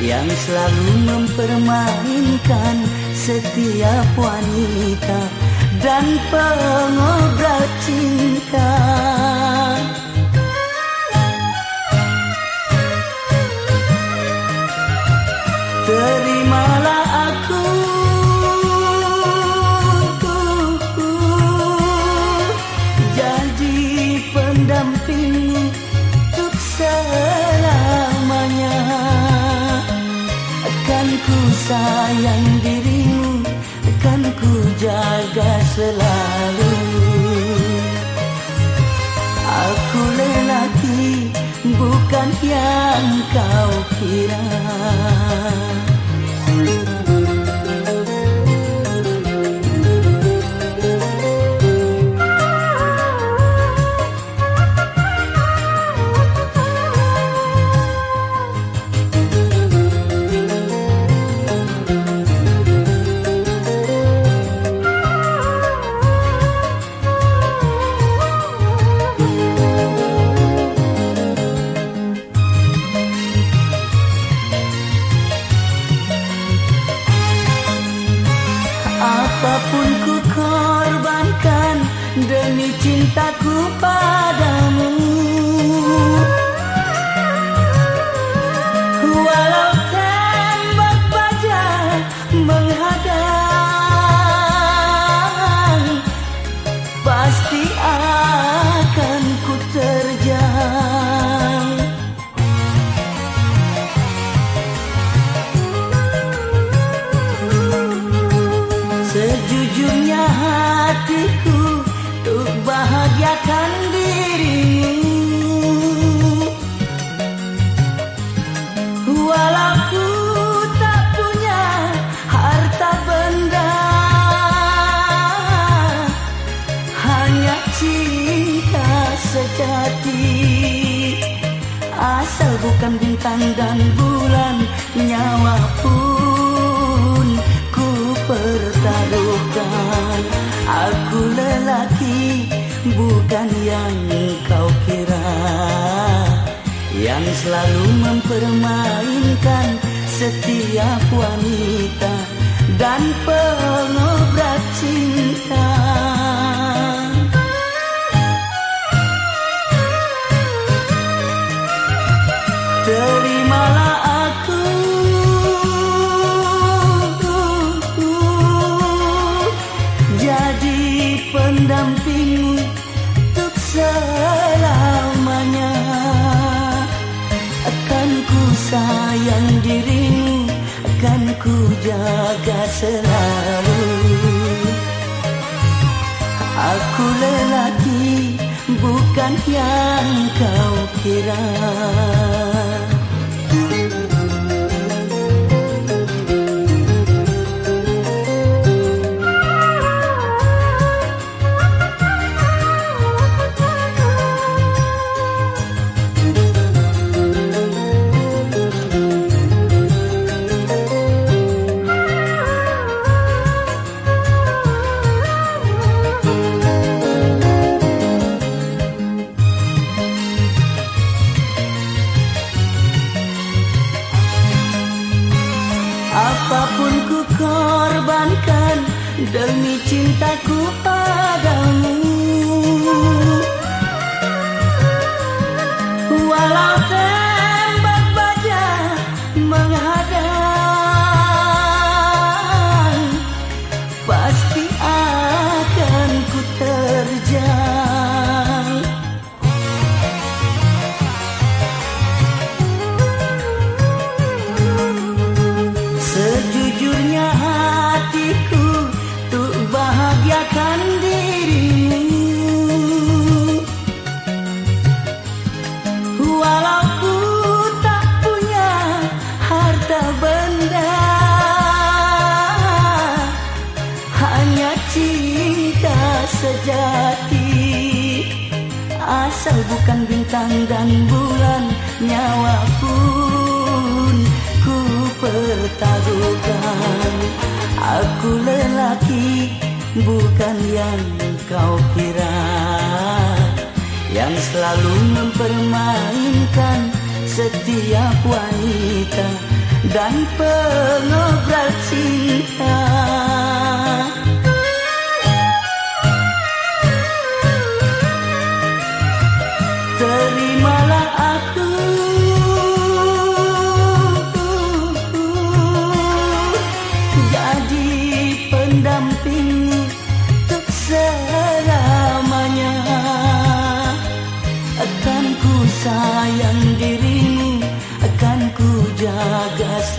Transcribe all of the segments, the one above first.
Yang selalu mempermainkan setiap wanita Dan pengobrak cinta. Sayang dirimu, akan ku jaga selalu. Aku lelaki bukan yang kau kira. Sejujurnya hatiku Untuk bahagiakan Asal bukan bintang dan bulan Nyawa pun ku pertaruhkan. Aku lelaki bukan yang kau kira. Yang selalu mempermainkan setiap wanita Dan pengobrat cinta pendampingmu Untuk selamanya. Akan ku sayang dirimu Akan ku jaga selalu. Aku lelaki bukan yang kau kira cintaku padamu Asal bukan bintang dan bulan Nyawa pun ku pertaruhkan. Aku lelaki bukan yang kau kira. Yang selalu mempermainkan setiap wanita dan pengobrol cinta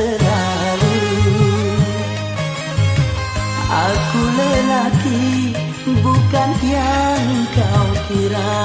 selalu Aku lelaki bukan yang kau kira